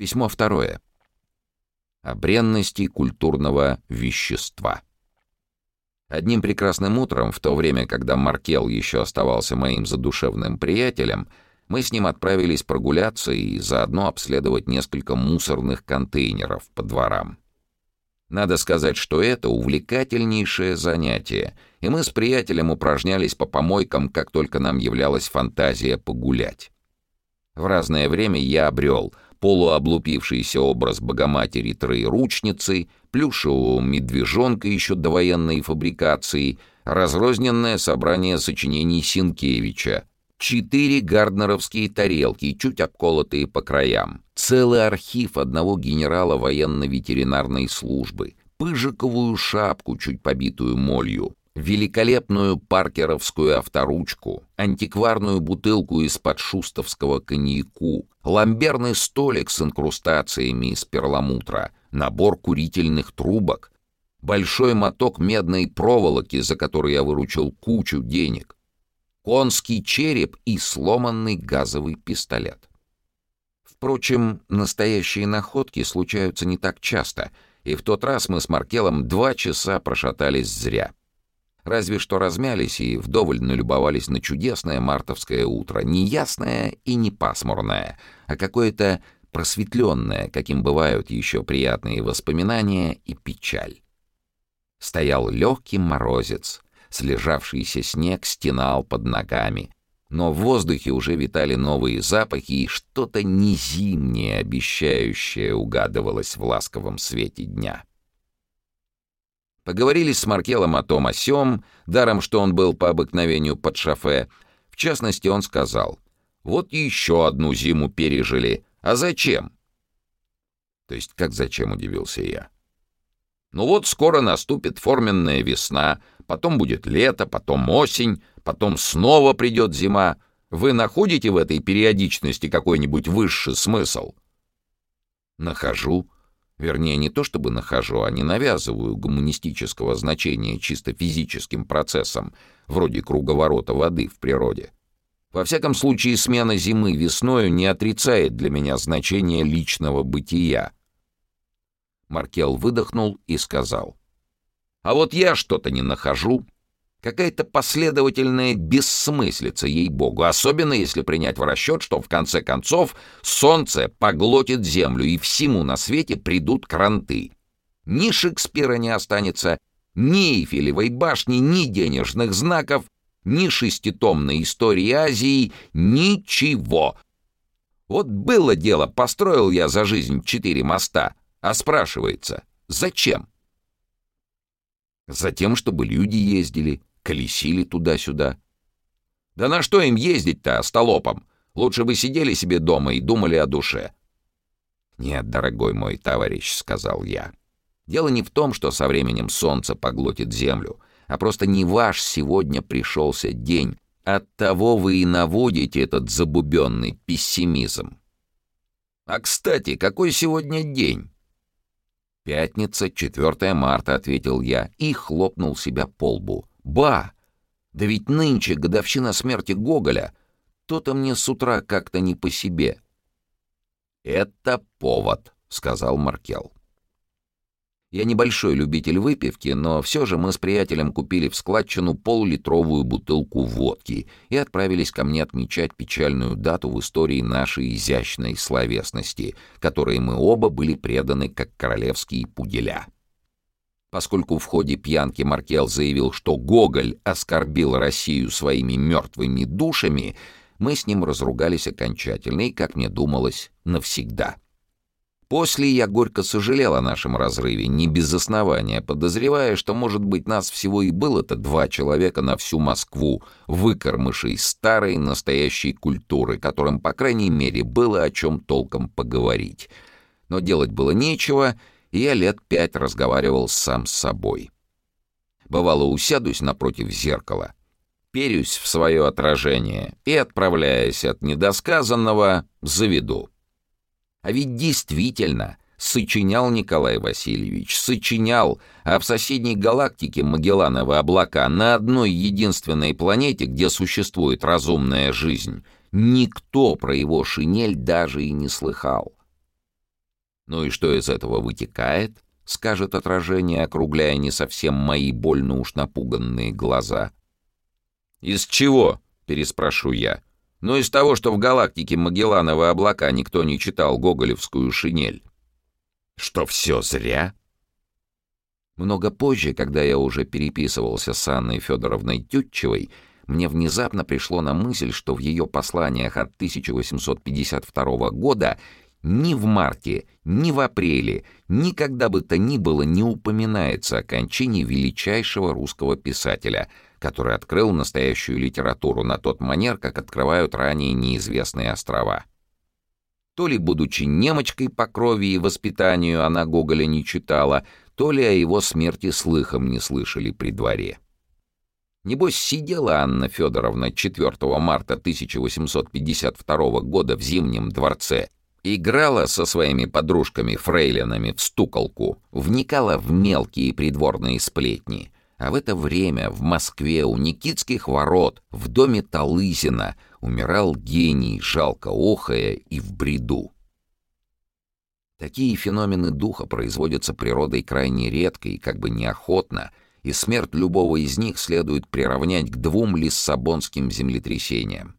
Письмо второе. О бренности культурного вещества. Одним прекрасным утром, в то время, когда Маркел еще оставался моим задушевным приятелем, мы с ним отправились прогуляться и заодно обследовать несколько мусорных контейнеров по дворам. Надо сказать, что это увлекательнейшее занятие, и мы с приятелем упражнялись по помойкам, как только нам являлась фантазия погулять. В разное время я обрел полуоблупившийся образ Богоматери Троеручницы, плюшевого медвежонка еще до военной фабрикации, разрозненное собрание сочинений Синкевича, четыре гарднеровские тарелки, чуть обколотые по краям, целый архив одного генерала военно-ветеринарной службы, пыжиковую шапку, чуть побитую молью, великолепную паркеровскую авторучку, антикварную бутылку из-под шустовского коньяку, ламберный столик с инкрустациями из перламутра, набор курительных трубок, большой моток медной проволоки, за который я выручил кучу денег, конский череп и сломанный газовый пистолет. Впрочем, настоящие находки случаются не так часто, и в тот раз мы с Маркелом два часа прошатались зря — Разве что размялись и вдоволь налюбовались на чудесное мартовское утро, не ясное и не пасмурное, а какое-то просветленное, каким бывают еще приятные воспоминания и печаль. Стоял легкий морозец, слежавшийся снег стенал под ногами, но в воздухе уже витали новые запахи, и что-то незимнее обещающее угадывалось в ласковом свете дня. Поговорили с Маркелом о том о сём, даром, что он был по обыкновению под шофе. В частности, он сказал, «Вот еще одну зиму пережили. А зачем?» «То есть как зачем?» — удивился я. «Ну вот скоро наступит форменная весна, потом будет лето, потом осень, потом снова придет зима. Вы находите в этой периодичности какой-нибудь высший смысл?» «Нахожу», Вернее, не то чтобы нахожу, а не навязываю гуманистического значения чисто физическим процессам, вроде круговорота воды в природе. Во всяком случае, смена зимы весною не отрицает для меня значения личного бытия. Маркел выдохнул и сказал. «А вот я что-то не нахожу. Какая-то последовательная бессмыслица, ей-богу, особенно если принять в расчет, что в конце концов солнце поглотит землю, и всему на свете придут кранты. Ни Шекспира не останется, ни Эйфелевой башни, ни денежных знаков, ни шеститомной истории Азии, ничего. Вот было дело, построил я за жизнь четыре моста, а спрашивается, зачем? Затем, чтобы люди ездили, колесили туда-сюда. Да на что им ездить-то, остолопом? Лучше бы сидели себе дома и думали о душе. «Нет, дорогой мой товарищ», — сказал я. «Дело не в том, что со временем солнце поглотит землю, а просто не ваш сегодня пришелся день. Оттого вы и наводите этот забубенный пессимизм». «А, кстати, какой сегодня день?» «Пятница, 4 марта», — ответил я и хлопнул себя по лбу. Ба! Да ведь нынче годовщина смерти Гоголя. То-то мне с утра как-то не по себе. «Это повод», — сказал Маркел. Я небольшой любитель выпивки, но все же мы с приятелем купили в складчину полулитровую бутылку водки и отправились ко мне отмечать печальную дату в истории нашей изящной словесности, которой мы оба были преданы как королевские пуделя. Поскольку в ходе пьянки Маркел заявил, что Гоголь оскорбил Россию своими мертвыми душами, мы с ним разругались окончательно и, как мне думалось, навсегда. После я горько сожалел о нашем разрыве, не без основания, подозревая, что, может быть, нас всего и было-то два человека на всю Москву, выкормышей старой настоящей культуры, которым, по крайней мере, было о чем толком поговорить. Но делать было нечего — я лет пять разговаривал сам с собой. Бывало, усядусь напротив зеркала, перюсь в свое отражение и, отправляясь от недосказанного, заведу. А ведь действительно сочинял Николай Васильевич, сочинял, а в соседней галактике Магеллановы облака на одной единственной планете, где существует разумная жизнь, никто про его шинель даже и не слыхал. Ну и что из этого вытекает? Скажет отражение, округляя не совсем мои больно уж напуганные глаза. «Из чего?» — переспрошу я. «Ну, из того, что в галактике Магеллановы облака никто не читал гоголевскую шинель». «Что все зря?» Много позже, когда я уже переписывался с Анной Федоровной Тютчевой, мне внезапно пришло на мысль, что в ее посланиях от 1852 года ни в марте, ни в апреле, никогда бы то ни было не упоминается о кончине величайшего русского писателя, который открыл настоящую литературу на тот манер, как открывают ранее неизвестные острова. То ли, будучи немочкой по крови и воспитанию, она Гоголя не читала, то ли о его смерти слыхом не слышали при дворе. Небось, сидела Анна Федоровна 4 марта 1852 года в Зимнем дворце, играла со своими подружками-фрейлинами в стуколку, вникала в мелкие придворные сплетни, а в это время в Москве у Никитских ворот в доме Талызина умирал гений, жалко охая и в бреду. Такие феномены духа производятся природой крайне редко и как бы неохотно, и смерть любого из них следует приравнять к двум лиссабонским землетрясениям.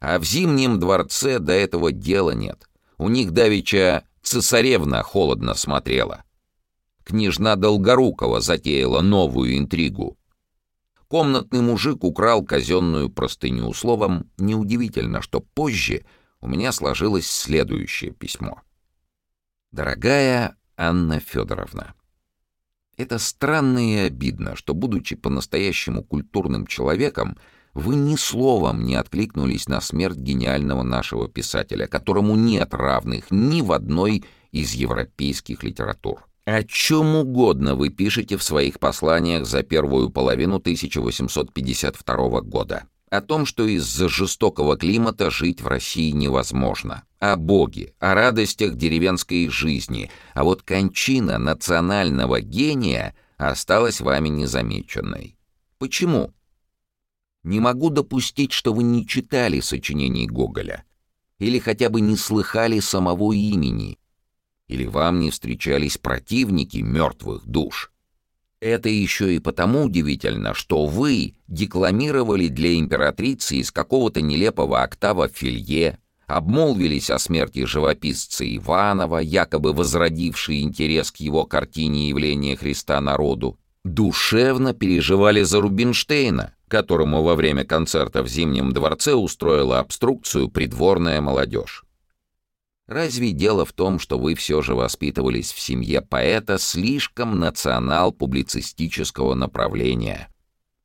А в Зимнем дворце до этого дела нет. У них давеча цесаревна холодно смотрела. Княжна Долгорукова затеяла новую интригу. Комнатный мужик украл казенную простыню. Словом, неудивительно, что позже у меня сложилось следующее письмо. Дорогая Анна Федоровна, это странно и обидно, что, будучи по-настоящему культурным человеком, вы ни словом не откликнулись на смерть гениального нашего писателя, которому нет равных ни в одной из европейских литератур. О чем угодно вы пишете в своих посланиях за первую половину 1852 года о том, что из-за жестокого климата жить в России невозможно, о Боге, о радостях деревенской жизни, а вот кончина национального гения осталась вами незамеченной. Почему? Не могу допустить, что вы не читали сочинений Гоголя, или хотя бы не слыхали самого имени, или вам не встречались противники мертвых душ. Это еще и потому удивительно, что вы декламировали для императрицы из какого-то нелепого октава Филье, обмолвились о смерти живописца Иванова, якобы возродивший интерес к его картине явления Христа народу, душевно переживали за Рубинштейна, которому во время концерта в Зимнем дворце устроила обструкцию придворная молодежь. Разве дело в том, что вы все же воспитывались в семье поэта слишком национал-публицистического направления,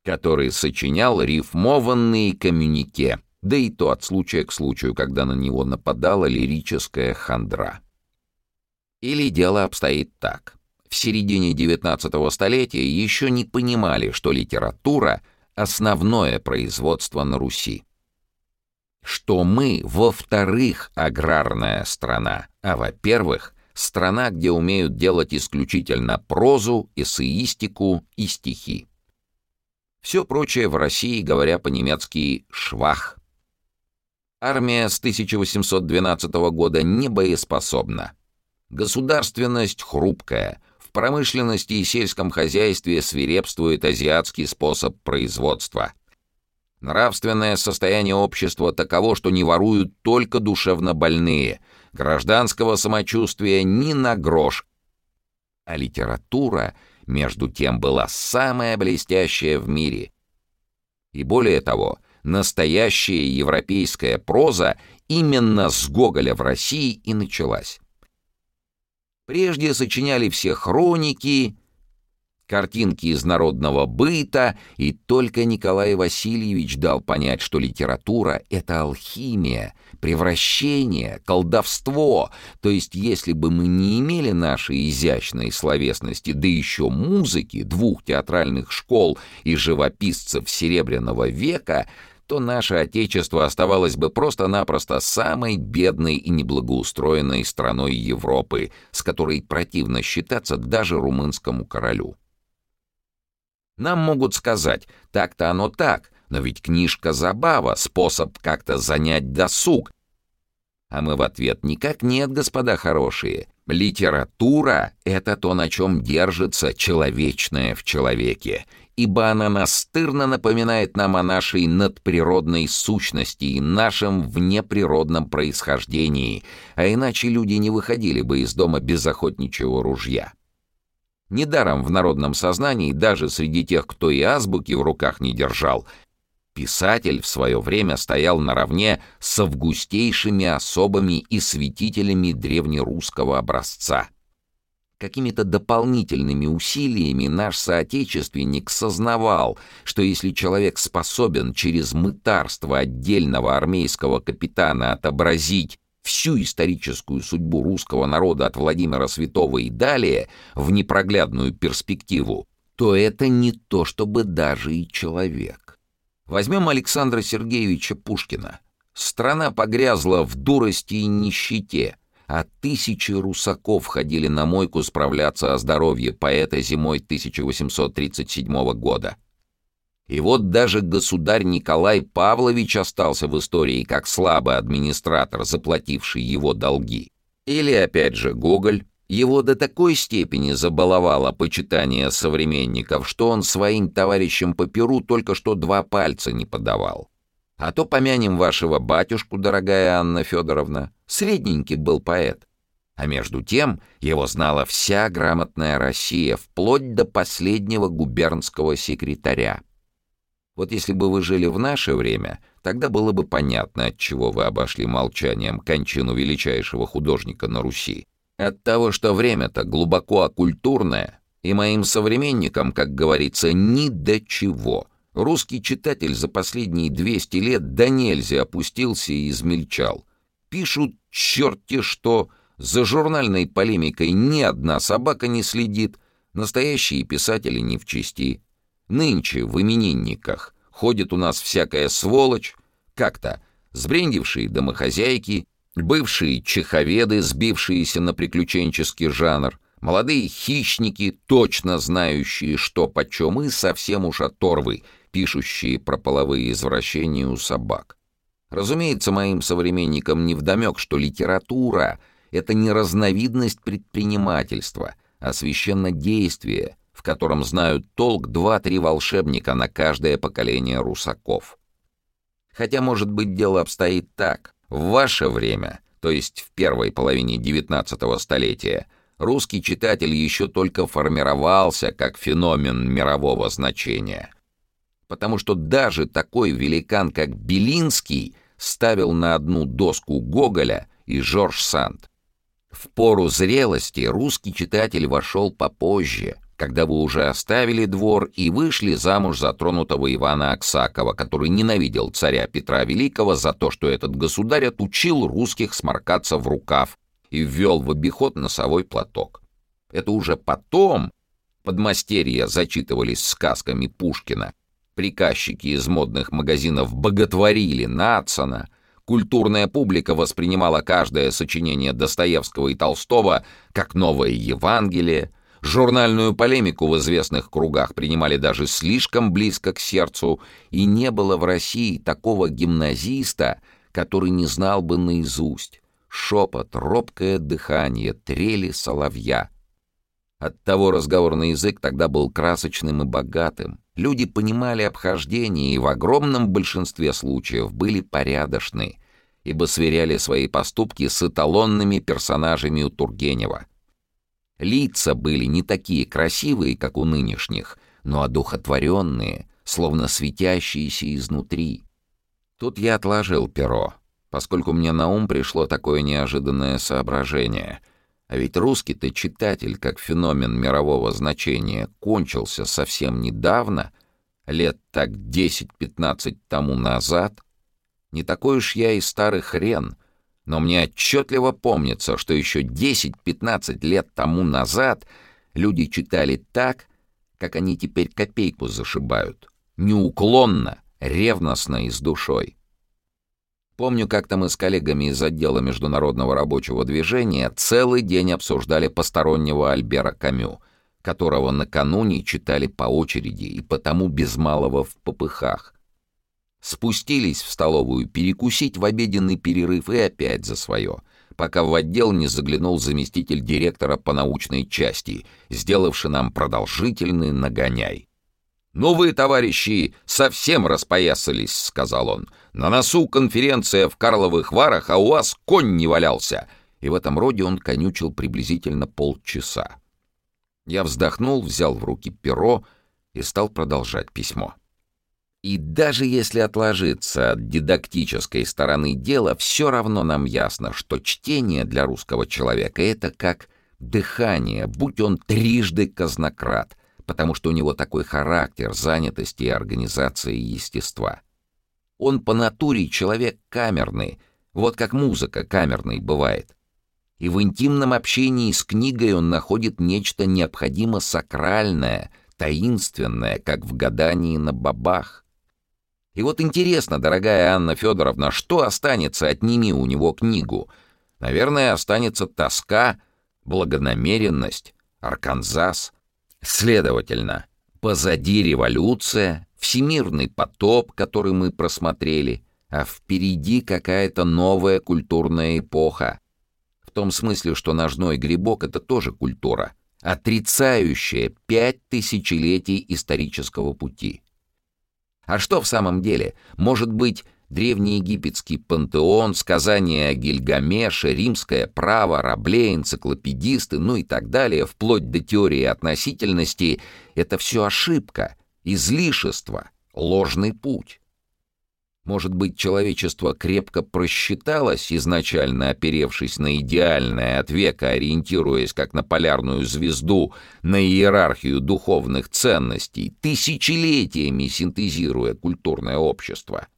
который сочинял рифмованные коммюнике, да и то от случая к случаю, когда на него нападала лирическая хандра? Или дело обстоит так. В середине XIX столетия еще не понимали, что литература — основное производство на Руси что мы, во-вторых, аграрная страна, а во-первых, страна, где умеют делать исключительно прозу, эссеистику и стихи. Все прочее в России, говоря по-немецки, «швах». Армия с 1812 года не боеспособна. Государственность хрупкая. Промышленности и сельском хозяйстве свирепствует азиатский способ производства. Нравственное состояние общества таково, что не воруют только душевно больные, гражданского самочувствия ни на грош. А литература, между тем, была самая блестящая в мире. И более того, настоящая европейская проза именно с Гоголя в России и началась. Прежде сочиняли все хроники, картинки из народного быта, и только Николай Васильевич дал понять, что литература — это алхимия, превращение, колдовство. То есть, если бы мы не имели нашей изящной словесности, да еще музыки, двух театральных школ и живописцев Серебряного века, то наше Отечество оставалось бы просто-напросто самой бедной и неблагоустроенной страной Европы, с которой противно считаться даже румынскому королю. Нам могут сказать, так-то оно так, но ведь книжка — забава, способ как-то занять досуг. А мы в ответ «Никак нет, господа хорошие. Литература — это то, на чем держится человечное в человеке, ибо она настырно напоминает нам о нашей надприродной сущности и нашем внеприродном происхождении, а иначе люди не выходили бы из дома без охотничьего ружья. Недаром в народном сознании, даже среди тех, кто и азбуки в руках не держал, писатель в свое время стоял наравне с августейшими особами и святителями древнерусского образца. Какими-то дополнительными усилиями наш соотечественник сознавал, что если человек способен через мытарство отдельного армейского капитана отобразить всю историческую судьбу русского народа от Владимира Святого и далее в непроглядную перспективу, то это не то чтобы даже и человек. Возьмем Александра Сергеевича Пушкина. Страна погрязла в дурости и нищете, а тысячи русаков ходили на мойку справляться о здоровье поэта зимой 1837 года. И вот даже государь Николай Павлович остался в истории как слабый администратор, заплативший его долги. Или опять же Гоголь, его до такой степени забаловало почитание современников, что он своим товарищам по перу только что два пальца не подавал. А то помянем вашего батюшку, дорогая Анна Федоровна. Средненький был поэт. А между тем его знала вся грамотная Россия, вплоть до последнего губернского секретаря. Вот если бы вы жили в наше время, тогда было бы понятно, от чего вы обошли молчанием кончину величайшего художника на Руси. От того, что время-то глубоко оккультурное, и моим современникам, как говорится, ни до чего. Русский читатель за последние 200 лет до нельзя опустился и измельчал. Пишут черти что, за журнальной полемикой ни одна собака не следит, настоящие писатели не в чести. Нынче в именинниках ходит у нас всякая сволочь, как-то сбрендившие домохозяйки, Бывшие чеховеды, сбившиеся на приключенческий жанр, молодые хищники, точно знающие, что почем, и совсем уж оторвы, пишущие про половые извращения у собак. Разумеется, моим современникам невдомек, что литература — это не разновидность предпринимательства, а священнодействие, в котором знают толк два-три волшебника на каждое поколение русаков. Хотя, может быть, дело обстоит так — в ваше время, то есть в первой половине XIX столетия, русский читатель еще только формировался как феномен мирового значения. Потому что даже такой великан, как Белинский, ставил на одну доску Гоголя и Жорж Санд. В пору зрелости русский читатель вошел попозже — когда вы уже оставили двор и вышли замуж за тронутого Ивана Аксакова, который ненавидел царя Петра Великого за то, что этот государь отучил русских сморкаться в рукав и ввел в обиход носовой платок. Это уже потом подмастерья зачитывались сказками Пушкина, приказчики из модных магазинов боготворили Нацана, культурная публика воспринимала каждое сочинение Достоевского и Толстого как новое Евангелие, Журнальную полемику в известных кругах принимали даже слишком близко к сердцу, и не было в России такого гимназиста, который не знал бы наизусть. Шепот, робкое дыхание, трели соловья. Оттого разговорный язык тогда был красочным и богатым. Люди понимали обхождение и в огромном большинстве случаев были порядочны, ибо сверяли свои поступки с эталонными персонажами у Тургенева — Лица были не такие красивые, как у нынешних, но одухотворенные, словно светящиеся изнутри. Тут я отложил перо, поскольку мне на ум пришло такое неожиданное соображение. А ведь русский-то читатель, как феномен мирового значения, кончился совсем недавно, лет так 10-15 тому назад. Не такой уж я и старый хрен — но мне отчетливо помнится, что еще 10-15 лет тому назад люди читали так, как они теперь копейку зашибают. Неуклонно, ревностно и с душой. Помню, как-то мы с коллегами из отдела международного рабочего движения целый день обсуждали постороннего Альбера Камю, которого накануне читали по очереди и потому без малого в попыхах. Спустились в столовую перекусить в обеденный перерыв и опять за свое, пока в отдел не заглянул заместитель директора по научной части, сделавший нам продолжительный нагоняй. «Ну вы, товарищи, совсем распоясались», — сказал он. «На носу конференция в Карловых Варах, а у вас конь не валялся». И в этом роде он конючил приблизительно полчаса. Я вздохнул, взял в руки перо и стал продолжать письмо. И даже если отложиться от дидактической стороны дела, все равно нам ясно, что чтение для русского человека — это как дыхание, будь он трижды казнократ, потому что у него такой характер занятости и организации естества. Он по натуре человек камерный, вот как музыка камерной бывает. И в интимном общении с книгой он находит нечто необходимо сакральное, таинственное, как в гадании на бабах. И вот интересно, дорогая Анна Федоровна, что останется, отними у него книгу? Наверное, останется тоска, благонамеренность, Арканзас. Следовательно, позади революция, всемирный потоп, который мы просмотрели, а впереди какая-то новая культурная эпоха. В том смысле, что ножной грибок — это тоже культура, отрицающая пять тысячелетий исторического пути. А что в самом деле? Может быть, древнеегипетский пантеон, сказания о Гильгамеше, римское право, рабле, энциклопедисты, ну и так далее, вплоть до теории относительности — это все ошибка, излишество, ложный путь. Может быть, человечество крепко просчиталось, изначально оперевшись на идеальное от века, ориентируясь как на полярную звезду, на иерархию духовных ценностей, тысячелетиями синтезируя культурное общество.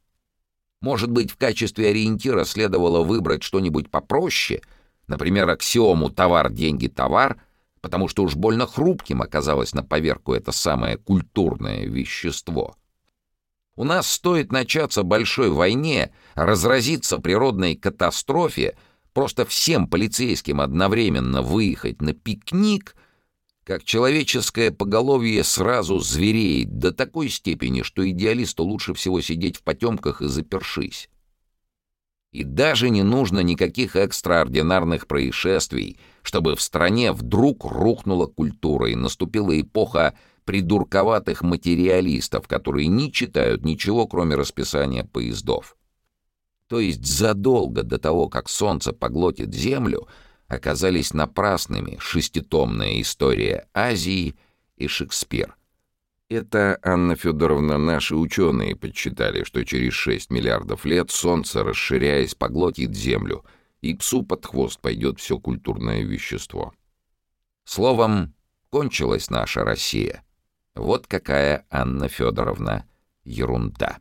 Может быть, в качестве ориентира следовало выбрать что-нибудь попроще, например, аксиому «товар, деньги, товар», потому что уж больно хрупким оказалось на поверку это самое культурное вещество — у нас стоит начаться большой войне, разразиться природной катастрофе, просто всем полицейским одновременно выехать на пикник, как человеческое поголовье сразу звереет до такой степени, что идеалисту лучше всего сидеть в потемках и запершись. И даже не нужно никаких экстраординарных происшествий, чтобы в стране вдруг рухнула культура и наступила эпоха придурковатых материалистов, которые не читают ничего, кроме расписания поездов. То есть задолго до того, как солнце поглотит Землю, оказались напрасными шеститомная история Азии и Шекспир. Это, Анна Федоровна, наши ученые подсчитали, что через 6 миллиардов лет Солнце, расширяясь, поглотит Землю, и псу под хвост пойдет все культурное вещество. Словом, кончилась наша Россия — вот какая Анна Федоровна ерунда.